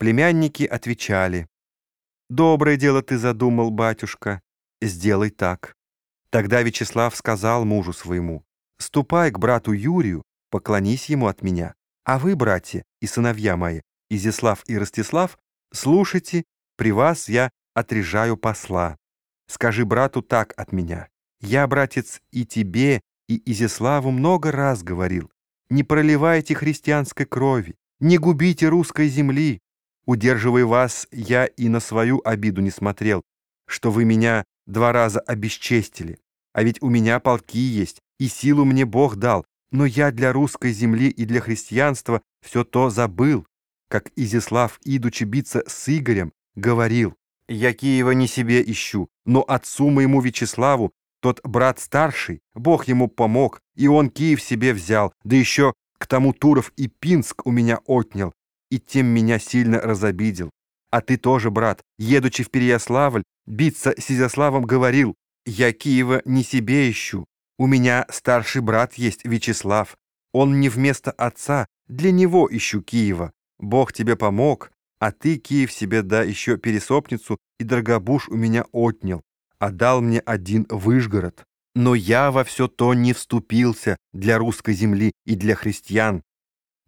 Племянники отвечали, «Доброе дело ты задумал, батюшка, сделай так». Тогда Вячеслав сказал мужу своему, «Ступай к брату Юрию, поклонись ему от меня, а вы, братья и сыновья мои, Изяслав и Ростислав, слушайте, при вас я отрежаю посла. Скажи брату так от меня. Я, братец, и тебе, и Изяславу много раз говорил, не проливайте христианской крови, не губите русской земли. Удерживая вас, я и на свою обиду не смотрел, что вы меня два раза обесчестили. А ведь у меня полки есть, и силу мне Бог дал, но я для русской земли и для христианства все то забыл, как Изяслав, идучи биться с Игорем, говорил, «Я Киева не себе ищу, но отцу моему Вячеславу, тот брат старший, Бог ему помог, и он Киев себе взял, да еще к тому Туров и Пинск у меня отнял, и тем меня сильно разобидел. А ты тоже, брат, едучи в Переяславль, биться с Изяславом говорил, «Я Киева не себе ищу, у меня старший брат есть Вячеслав. Он не вместо отца, для него ищу Киева. Бог тебе помог, а ты Киев себе да еще пересопницу и Драгобуш у меня отнял, а дал мне один Выжгород. Но я во все то не вступился для русской земли и для христиан.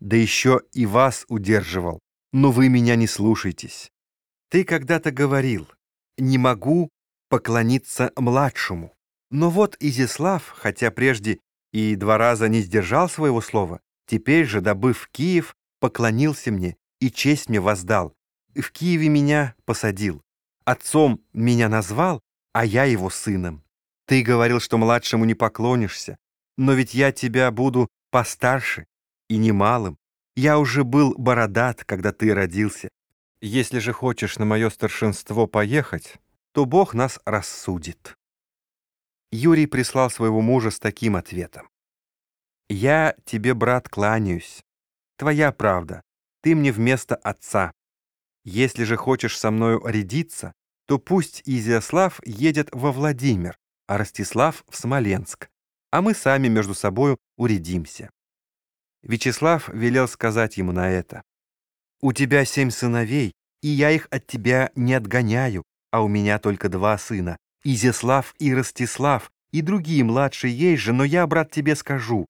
Да еще и вас удерживал, но вы меня не слушаетесь. Ты когда-то говорил, не могу поклониться младшему. Но вот Изяслав, хотя прежде и два раза не сдержал своего слова, теперь же, добыв Киев, поклонился мне и честь мне воздал. В Киеве меня посадил. Отцом меня назвал, а я его сыном. Ты говорил, что младшему не поклонишься, но ведь я тебя буду постарше и немалым. Я уже был бородат, когда ты родился. Если же хочешь на мое старшинство поехать, то Бог нас рассудит». Юрий прислал своего мужа с таким ответом. «Я тебе, брат, кланяюсь. Твоя правда. Ты мне вместо отца. Если же хочешь со мною рядиться, то пусть Изяслав едет во Владимир, а Ростислав в Смоленск, а мы сами между собою уредимся». Вячеслав велел сказать ему на это. «У тебя семь сыновей, и я их от тебя не отгоняю, а у меня только два сына, Изяслав и Ростислав, и другие младшие есть же, но я, брат, тебе скажу.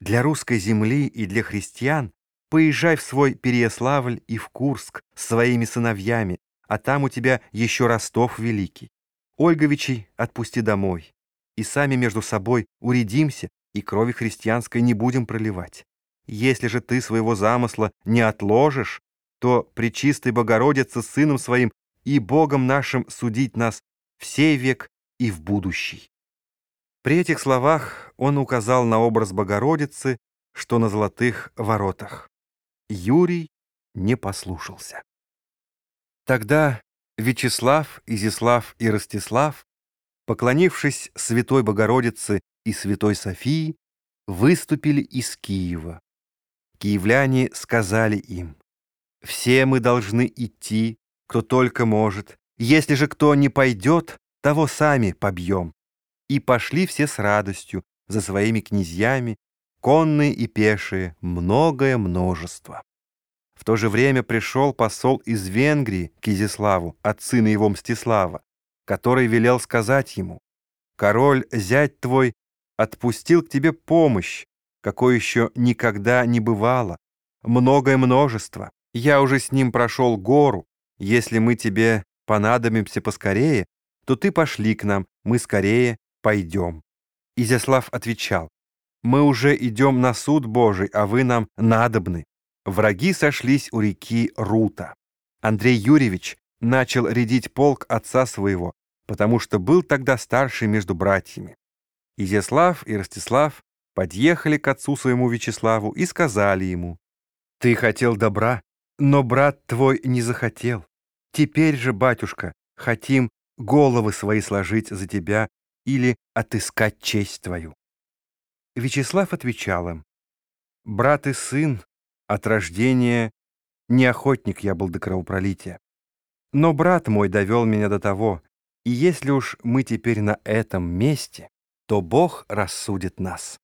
Для русской земли и для христиан поезжай в свой Переяславль и в Курск с своими сыновьями, а там у тебя еще Ростов великий. Ольговичей отпусти домой, и сами между собой уредимся, и крови христианской не будем проливать. Если же ты своего замысла не отложишь, то при чистой Богородице Сыном Своим и Богом нашим судить нас в сей век и в будущий. При этих словах он указал на образ Богородицы, что на золотых воротах. Юрий не послушался. Тогда Вячеслав, Изяслав и Ростислав, поклонившись Святой Богородице и Святой Софии, выступили из Киева. Киевляне сказали им, «Все мы должны идти, кто только может, если же кто не пойдет, того сами побьем. И пошли все с радостью за своими князьями, конные и пешие, многое множество. В то же время пришел посол из Венгрии к Изяславу, от сына его Мстислава, который велел сказать ему, «Король, зять твой, отпустил к тебе помощь, какой еще никогда не бывало, многое множество. Я уже с ним прошел гору, если мы тебе понадобимся поскорее, то ты пошли к нам, мы скорее пойдем». Изяслав отвечал, «Мы уже идем на суд Божий, а вы нам надобны». Враги сошлись у реки Рута. Андрей Юрьевич начал рядить полк отца своего, потому что был тогда старший между братьями. Изяслав и Ростислав подъехали к отцу своему Вячеславу и сказали ему, «Ты хотел добра, но брат твой не захотел. Теперь же, батюшка, хотим головы свои сложить за тебя или отыскать честь твою». Вячеслав отвечал им, «Брат и сын, от рождения не охотник я был до кровопролития. Но брат мой довел меня до того, и если уж мы теперь на этом месте, то Бог рассудит нас».